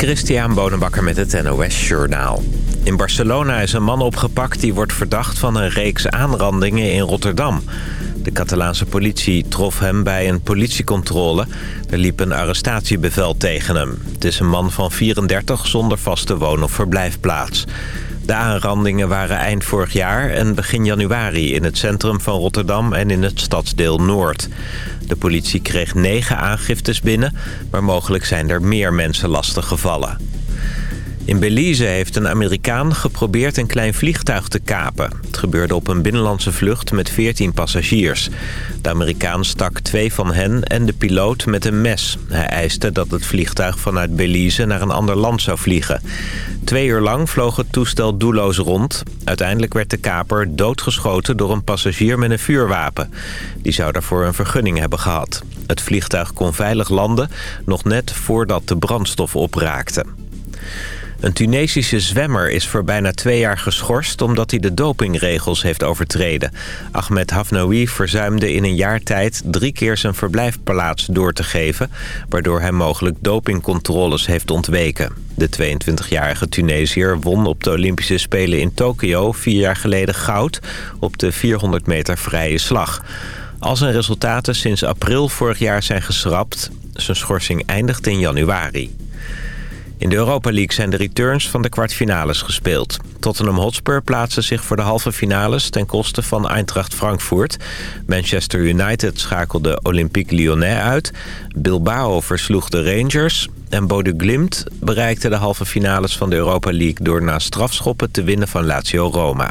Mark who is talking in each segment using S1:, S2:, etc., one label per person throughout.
S1: Christian Bonenbakker met het NOS Journaal. In Barcelona is een man opgepakt die wordt verdacht van een reeks aanrandingen in Rotterdam. De Catalaanse politie trof hem bij een politiecontrole. Er liep een arrestatiebevel tegen hem. Het is een man van 34 zonder vaste woon- of verblijfplaats. De aanrandingen waren eind vorig jaar en begin januari in het centrum van Rotterdam en in het stadsdeel Noord. De politie kreeg negen aangiftes binnen, maar mogelijk zijn er meer mensen lastiggevallen. In Belize heeft een Amerikaan geprobeerd een klein vliegtuig te kapen. Het gebeurde op een binnenlandse vlucht met 14 passagiers. De Amerikaan stak twee van hen en de piloot met een mes. Hij eiste dat het vliegtuig vanuit Belize naar een ander land zou vliegen. Twee uur lang vloog het toestel doelloos rond. Uiteindelijk werd de kaper doodgeschoten door een passagier met een vuurwapen. Die zou daarvoor een vergunning hebben gehad. Het vliegtuig kon veilig landen, nog net voordat de brandstof opraakte. Een Tunesische zwemmer is voor bijna twee jaar geschorst... omdat hij de dopingregels heeft overtreden. Ahmed Hafnaoui verzuimde in een jaar tijd drie keer zijn verblijfplaats door te geven... waardoor hij mogelijk dopingcontroles heeft ontweken. De 22-jarige Tunesiër won op de Olympische Spelen in Tokio... vier jaar geleden goud op de 400 meter vrije slag. Al zijn resultaten sinds april vorig jaar zijn geschrapt. Zijn schorsing eindigt in januari. In de Europa League zijn de returns van de kwartfinales gespeeld. Tottenham Hotspur plaatste zich voor de halve finales ten koste van Eintracht Frankfurt. Manchester United schakelde Olympique Lyonnais uit. Bilbao versloeg de Rangers. En Bode Glimt bereikte de halve finales van de Europa League... door na strafschoppen te winnen van Lazio Roma.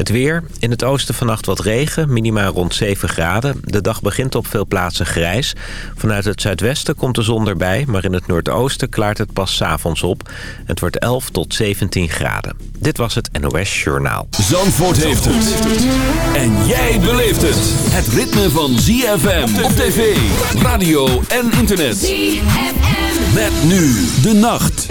S1: Het weer. In het oosten vannacht wat regen, minima rond 7 graden. De dag begint op veel plaatsen grijs. Vanuit het zuidwesten komt de zon erbij, maar in het noordoosten klaart het pas s avonds op. Het wordt 11 tot 17 graden. Dit was het NOS Journaal.
S2: Zandvoort heeft het. En jij beleeft het. Het ritme van ZFM op tv, radio en internet. ZFM. Met nu de nacht.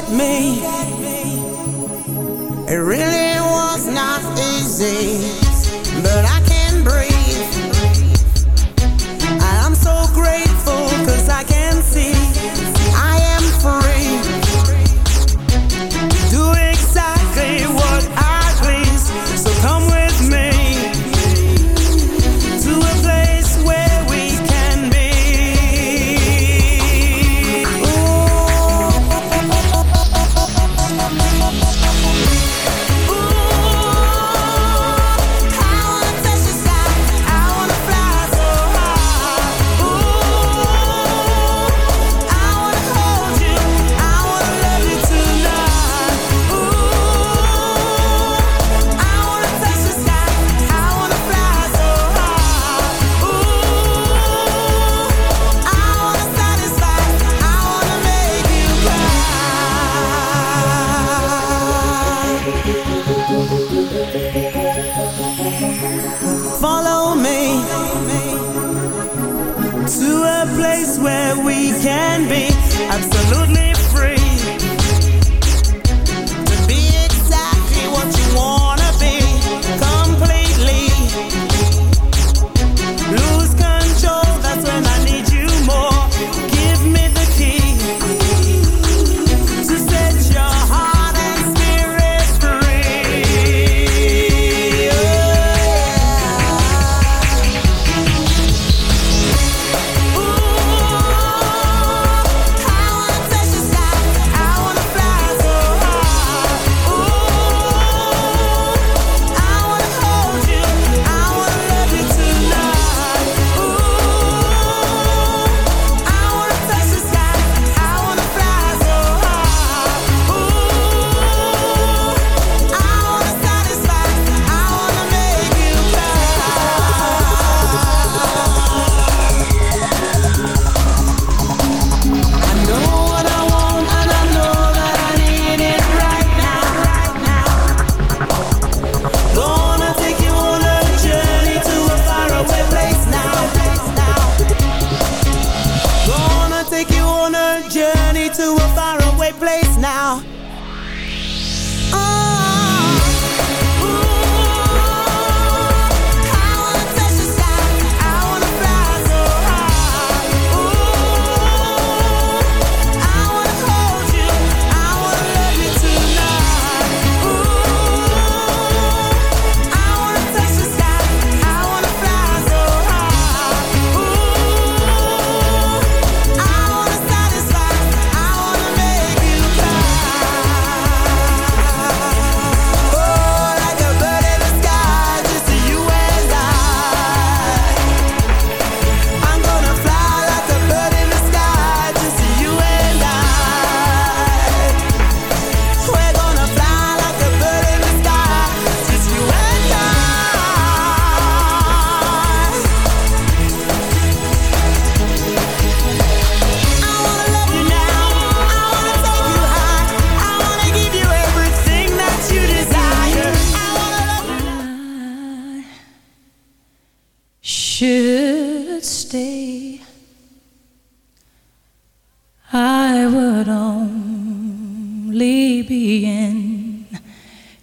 S3: I would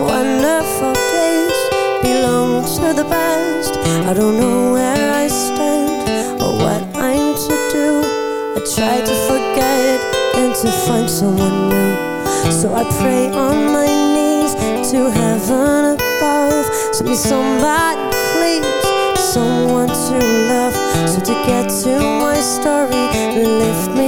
S2: Wonderful days belong to the past.
S4: I don't know where I stand or what I'm to do. I try to forget and to find someone new. So I pray on my knees to heaven above. Send me somebody please, someone to love. So to get to my story, lift me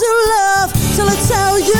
S5: to love till I tell you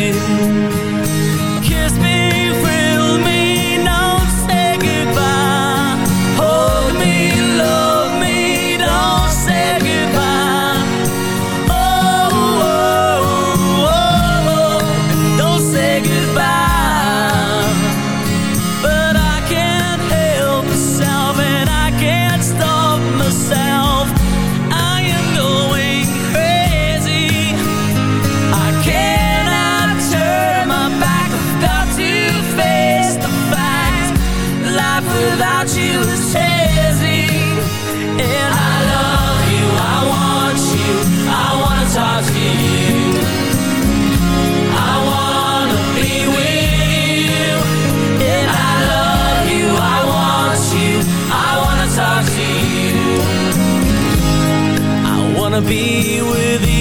S6: Be with you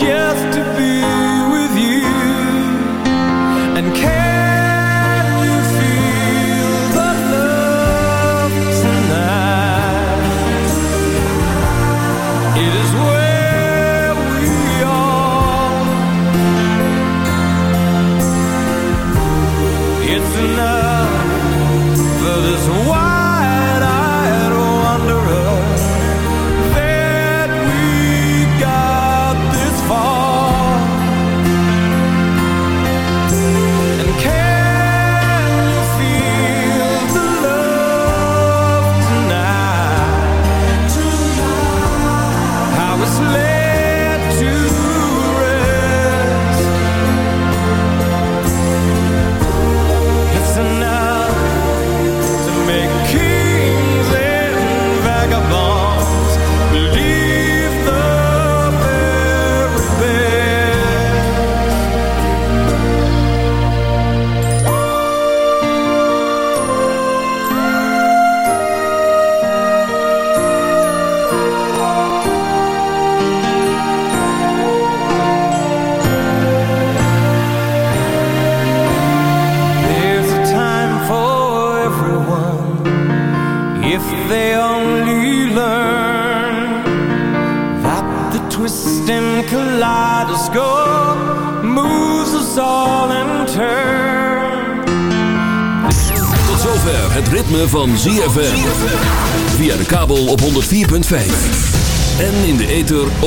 S7: you.